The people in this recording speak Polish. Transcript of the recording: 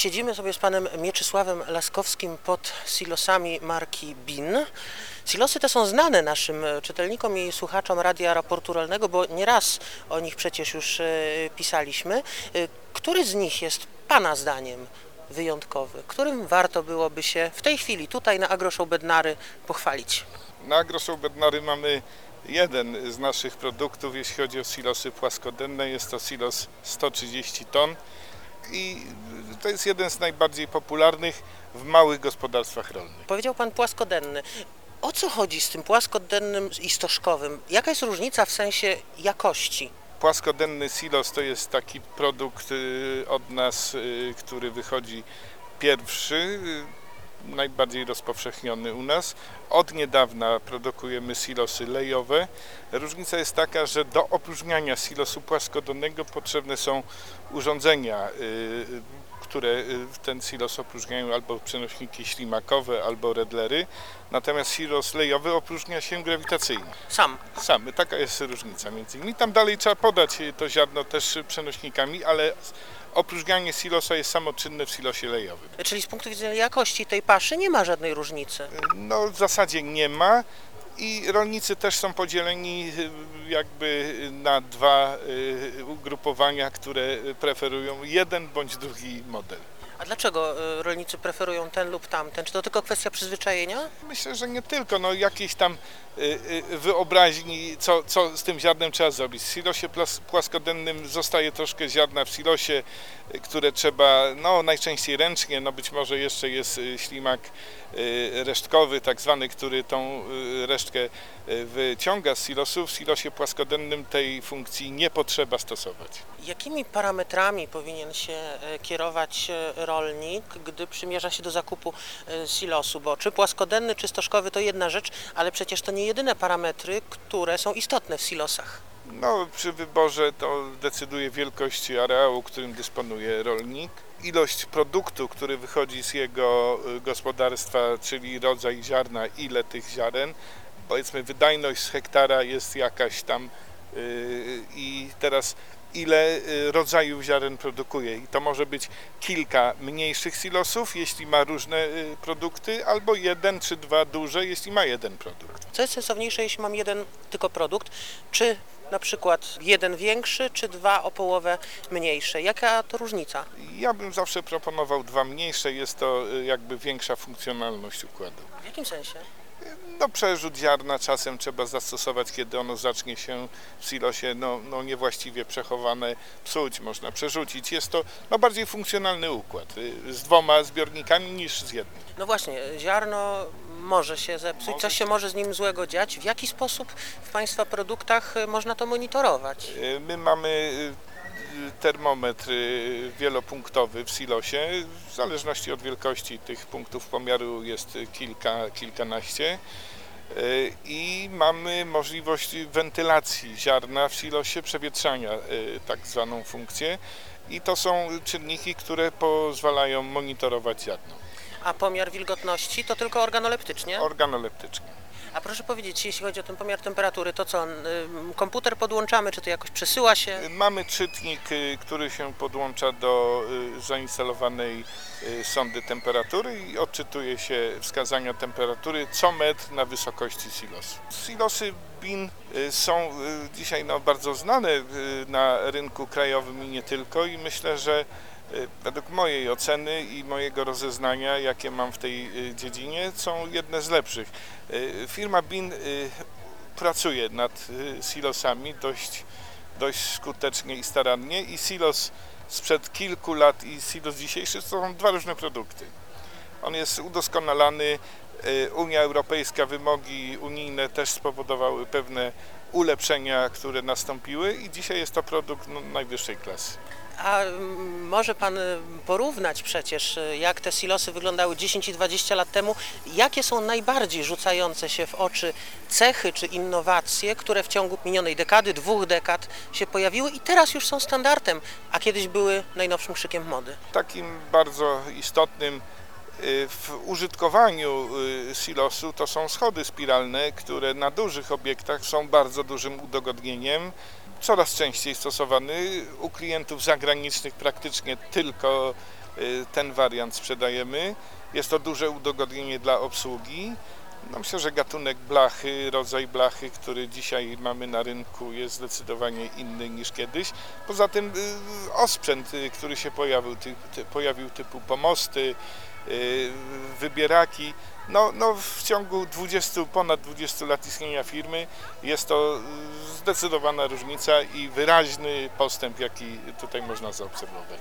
Siedzimy sobie z panem Mieczysławem Laskowskim pod silosami marki BIN. Silosy te są znane naszym czytelnikom i słuchaczom Radia Raportu Rolnego, bo nieraz o nich przecież już e, pisaliśmy. E, Który z nich jest pana zdaniem wyjątkowy? Którym warto byłoby się w tej chwili tutaj na Agroshow Bednary pochwalić? Na AgroShow Bednary mamy jeden z naszych produktów, jeśli chodzi o silosy płaskodenne. Jest to silos 130 ton i to jest jeden z najbardziej popularnych w małych gospodarstwach rolnych. Powiedział pan płaskodenny. O co chodzi z tym płaskodennym i stożkowym? Jaka jest różnica w sensie jakości? Płaskodenny silos to jest taki produkt y, od nas, y, który wychodzi pierwszy, y, najbardziej rozpowszechniony u nas. Od niedawna produkujemy silosy lejowe. Różnica jest taka, że do opróżniania silosu płaskodennego potrzebne są urządzenia, y, które y, ten silos opróżniają albo przenośniki ślimakowe, albo redlery. Natomiast silos lejowy opróżnia się grawitacyjnie. Sam. Samy, taka jest różnica między nimi. Tam dalej trzeba podać y, to ziarno też przenośnikami, ale opróżnianie silosa jest samoczynne w silosie lejowym. Czyli z punktu widzenia jakości tej paszy nie ma żadnej różnicy. No w zasadzie nie ma i rolnicy też są podzieleni y, jakby na dwa y, ugrupowania, które preferują jeden bądź drugi model. A dlaczego y, rolnicy preferują ten lub tamten? Czy to tylko kwestia przyzwyczajenia? Myślę, że nie tylko, no jakiejś tam y, y, wyobraźni, co, co z tym ziarnem trzeba zrobić. W silosie płaskodennym zostaje troszkę ziarna w silosie, które trzeba, no najczęściej ręcznie, no być może jeszcze jest ślimak resztkowy, tak zwany, który tą resztkę wyciąga z silosu. W silosie płaskodennym tej funkcji nie potrzeba stosować. Jakimi parametrami powinien się kierować e, rolnik, gdy przymierza się do zakupu e, silosu? Bo czy płaskodenny, czy stożkowy to jedna rzecz, ale przecież to nie jedyne parametry, które są istotne w silosach. No, przy wyborze to decyduje wielkość areału, którym dysponuje rolnik. Ilość produktu, który wychodzi z jego y, gospodarstwa, czyli rodzaj ziarna, ile tych ziaren. Powiedzmy, wydajność z hektara jest jakaś tam y, i teraz ile y, rodzajów ziaren produkuje. I to może być kilka mniejszych silosów, jeśli ma różne y, produkty, albo jeden czy dwa duże, jeśli ma jeden produkt. Co jest sensowniejsze, jeśli mam jeden tylko produkt, czy na przykład jeden większy, czy dwa o połowę mniejsze? Jaka to różnica? Ja bym zawsze proponował dwa mniejsze, jest to y, jakby większa funkcjonalność układu. W jakim sensie? No przerzut ziarna czasem trzeba zastosować, kiedy ono zacznie się w silosie no, no niewłaściwie przechowane psuć, można przerzucić. Jest to no, bardziej funkcjonalny układ y, z dwoma zbiornikami niż z jednym. No właśnie, ziarno może się zepsuć, Może coś się może z nim złego dziać. W jaki sposób w Państwa produktach y, można to monitorować? Y, My mamy termometr y, wielopunktowy w silosie. W zależności od wielkości tych punktów pomiaru jest kilka, kilkanaście. Y, I mamy możliwość wentylacji ziarna w silosie, przewietrzania, y, tak zwaną funkcję. I to są czynniki, które pozwalają monitorować ziarno A pomiar wilgotności to tylko organoleptycznie? organoleptycznie. A proszę powiedzieć, jeśli chodzi o ten pomiar temperatury, to co, y, komputer podłączamy, czy to jakoś przesyła się? Mamy czytnik, y, który się podłącza do y, zainstalowanej sondy temperatury i odczytuje się wskazania temperatury co metr na wysokości silosu. Silosy BIN y, są y, dzisiaj no, bardzo znane y, na rynku krajowym i nie tylko i myślę, że y, według mojej oceny i mojego rozeznania, jakie mam w tej y, dziedzinie, są jedne z lepszych. Y, Firma BIN y, pracuje nad y, silosami dość dość skutecznie i starannie i silos sprzed kilku lat i silos dzisiejszy są dwa różne produkty. On jest udoskonalany, y, Unia Europejska, wymogi unijne też spowodowały pewne ulepszenia, które nastąpiły i dzisiaj jest to produkt no, najwyższej klasy. A mm, może Pan y, porównać przecież, y, jak te silosy wyglądały 10 i 20 lat temu? Jakie są najbardziej rzucające się w oczy cechy czy innowacje, które w ciągu minionej dekady, dwóch dekad się pojawiły i teraz już są standardem, a kiedyś były najnowszym krzykiem mody? Takim bardzo istotnym y, w użytkowaniu silosu to są schody spiralne, które na dużych obiektach są bardzo dużym udogodnieniem. Coraz częściej stosowany u klientów zagranicznych praktycznie tylko y, ten wariant sprzedajemy. Jest to duże udogodnienie dla obsługi. No myślę, że gatunek blachy, rodzaj blachy, który dzisiaj mamy na rynku jest zdecydowanie inny niż kiedyś. Poza tym y, osprzęt, y, który się pojawił, ty, ty, pojawił typu pomosty, y, wybieraki. No, no w ciągu 20, ponad 20 lat istnienia firmy jest to zdecydowana różnica i wyraźny postęp, jaki tutaj można zaobserwować.